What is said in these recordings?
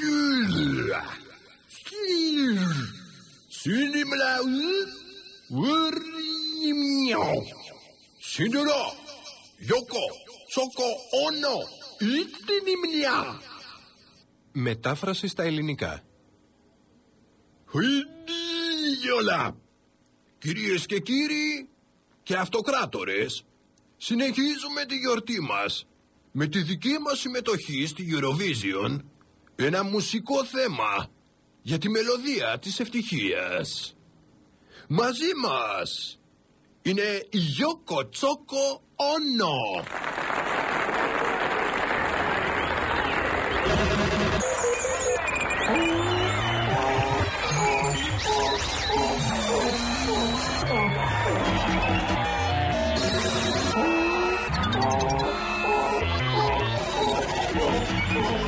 monsieur. Steve. Cinéma Wurrimio. Σύνδερο, Γιώκο, Σόκο, Όνο, Ιτινιμνιά. Μετάφραση στα ελληνικά. Χουινίγιολα. Κυρίες και κύριοι και αυτοκράτορες, συνεχίζουμε τη γιορτή μας με τη δική μας συμμετοχή στη Eurovision ένα μουσικό θέμα για τη μελωδία της ευτυχίας. Μαζί μας είναι η Γιώκο Τσόκο Όνο. Simulation.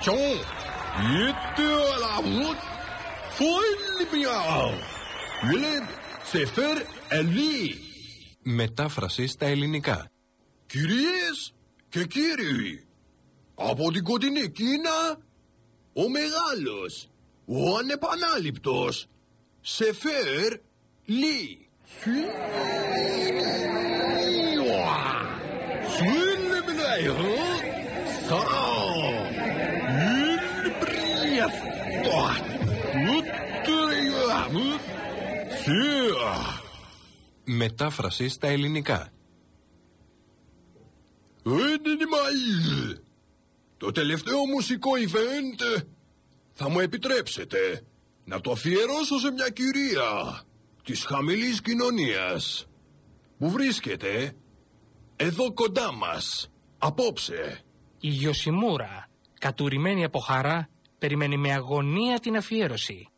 Syntaction. Était la route. Folle bien. Willem, c'est faire lui. Μετάφραση στα ελληνικά. Κυρίες και κύριοι, από την κοντινή Κίνα, ο μεγάλος, ο ανεπανάληπτος, Σεφέρ Λί. Μετάφραση στα ελληνικά. Εννημαΐ. Το τελευταίο μουσικό event θα μου επιτρέψετε να το αφιερώσω σε μια κυρία της χαμηλής κοινωνίας που βρίσκεται εδώ κοντά μας απόψε. Η Γιωσιμούρα, κατουρημένη από χαρά, περιμένει με αγωνία την αφιέρωση.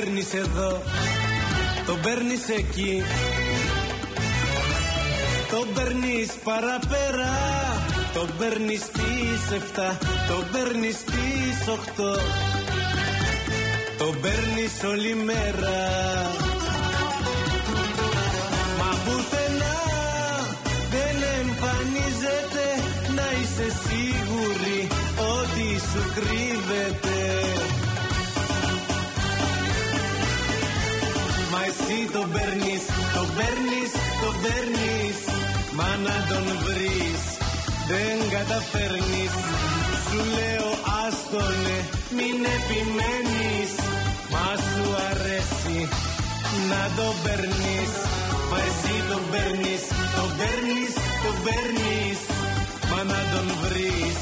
Παίρνεις εδώ, τον παίρνεις εκεί. Τον παίρνεις παραπέρα, τον παίρνεις στις 7, τον παίρνεις στις 8. Τον παίρνεις όλη μέρα. Μα πουθενά δεν εμφανίζεται να είσαι σίγουρη ότι σου κρύβεται. Εσύ τον παίρνεις, τον παίρνεις, τον παίρνεις. Μα να τον βρεις, δεν καταφέρνεις. Σου λέω άστονε, μην επιμένεις. Μα σου αρέσει να τον παίρνεις. Μα εσύ τον παίρνεις, τον παίρνεις, τον παίρνεις. Μα να τον βρεις,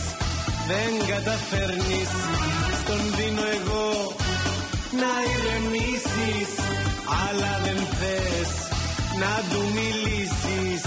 δεν καταφέρνεις. Στον δίνω εγώ να ηρεμήσεις αλλά δεν θες να του μιλήσεις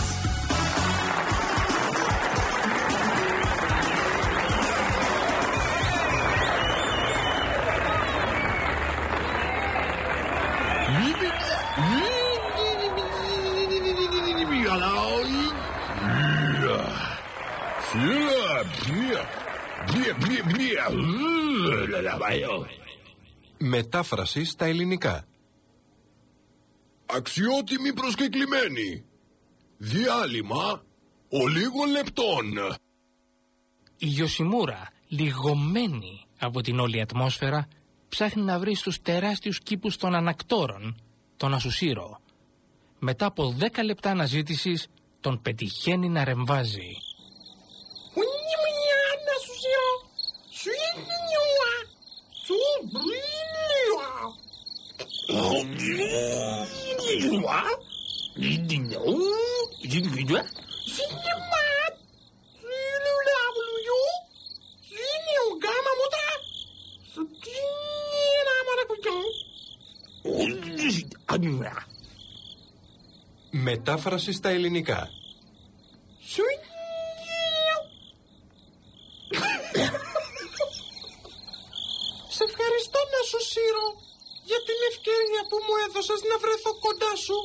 Μετάφραση στα ελληνικά. Αξιότιμοι προσκεκλημένοι. Διάλειμμα ολίγων λεπτών. Η Γιωσιμούρα, λιγωμένη από την όλη ατμόσφαιρα, ψάχνει να βρει στους τεράστιους κήπους των ανακτόρων τον Ασουσίρο. μετά από 10 λεπτά αναζήτησης, τον πετυχαίνει να ρεμβάζει. Μετάφραση στα ελληνικά. Ευκαιρία που μου έδωσες να βρεθώ κοντά σου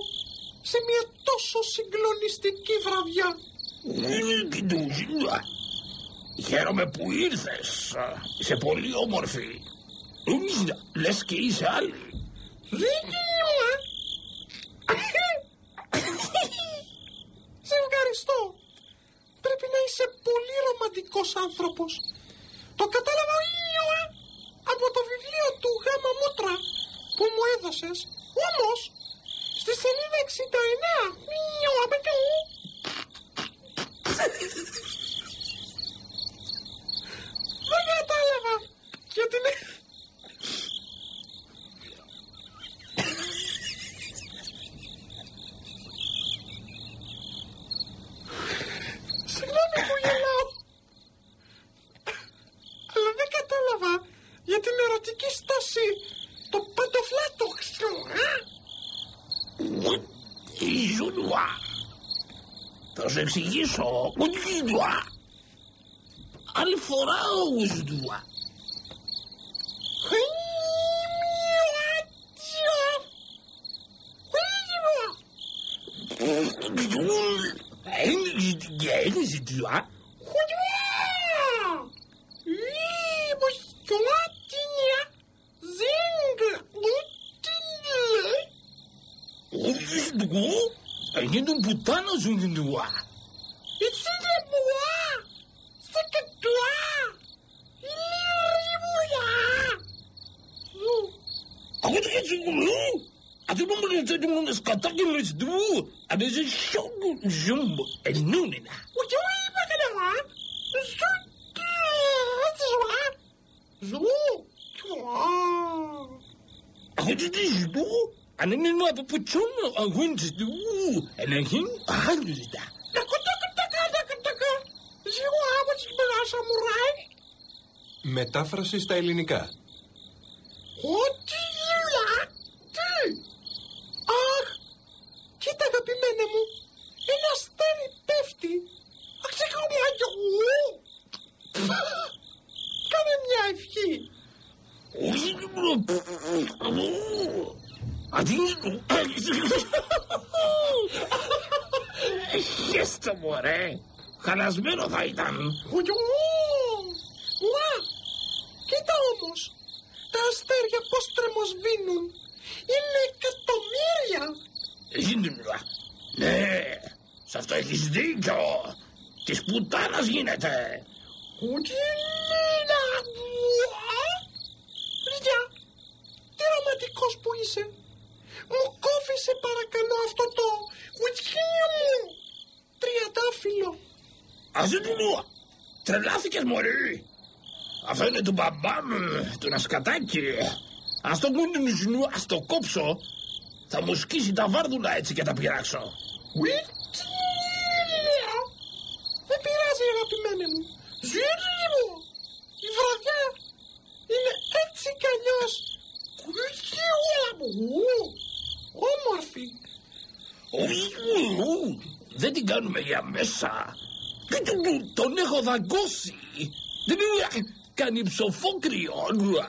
σε μια τόσο συγκλονιστική βραδιά. Χαίρομαι που ήρθες. Είσαι πολύ όμορφη. Λες και είσαι άλλη. Σε ευχαριστώ. Πρέπει να είσαι πολύ ρομαντικός άνθρωπος. Το κατάλαβα ε, από το βιβλίο του Γάμα Μούτρα που μου έδωσες. Όμως, στη σελίδα 69, μινιό, απαιτώ. Δεν κατάλαβα γιατί είναι... i źródła. To rzeczy Jeszo od źródła. Alfora u źródła. Gdzie źródła? Gindugu. Gindugu, dans un Gindugu. Et c'est de. C'est que toi. Il est arrivé. A quoi tu es Gindugu? A tout le monde, c'est tout le monde. C'est quand tu. A des échecs, jumbo. Et nous, Nina. Oui, oui, oui, oui, oui. Je suis... Je suis... Je suis... Je suis... Je suis... nino apa pucung ang hindi itu. Ano hin ano ita. Μετάφραση στα ελληνικά. Ό,τι γελά! Τι! Αχ! Κοίτα αγαπημένε μου! Ένα αστέρι πέφτει! Αξεκομάγιο! Κάνε μια ευχή! Όχι μπρο. Αντίνο. Χέστο μωρέ. Χαλασμένο θα ήταν. Ουιού! Ουα! Κοίτα όμως! Τα αστέρια πώς τρεμοσβήνουν! Είναι εκατομμύρια! Ζήνουμε. Ναι, σε αυτό έχεις δίκιο. Της πουτάνας γίνεται. Ουκινίνα! Ουα! Λιδιά! Τι ρομαντικός που είσαι! Μου κόβει σε παρακαλώ αυτό το ουκίνια μου! Τριαντάφυλλο! Ας δεν του Τρελάθηκες μωρή. Αυτό είναι του μπαμπά μου, του νασκατάκι. Ας το κουνινουσνού, ας το κόψω. Θα μου σκίσει τα βάρδουλα έτσι και τα πειράξω. Ουικίνια! Δεν πειράζει αγαπημένε μου! Ζήρι μου! Η βραδιά είναι έτσι κι αλλιώς! Ουικίνια μου! Όμορφη! Ου, Δεν την κάνουμε για μέσα. Και τον, τον- τον έχω δαγκώσει. Δεν είναι κάνει ψοφόκριο. Κόκια!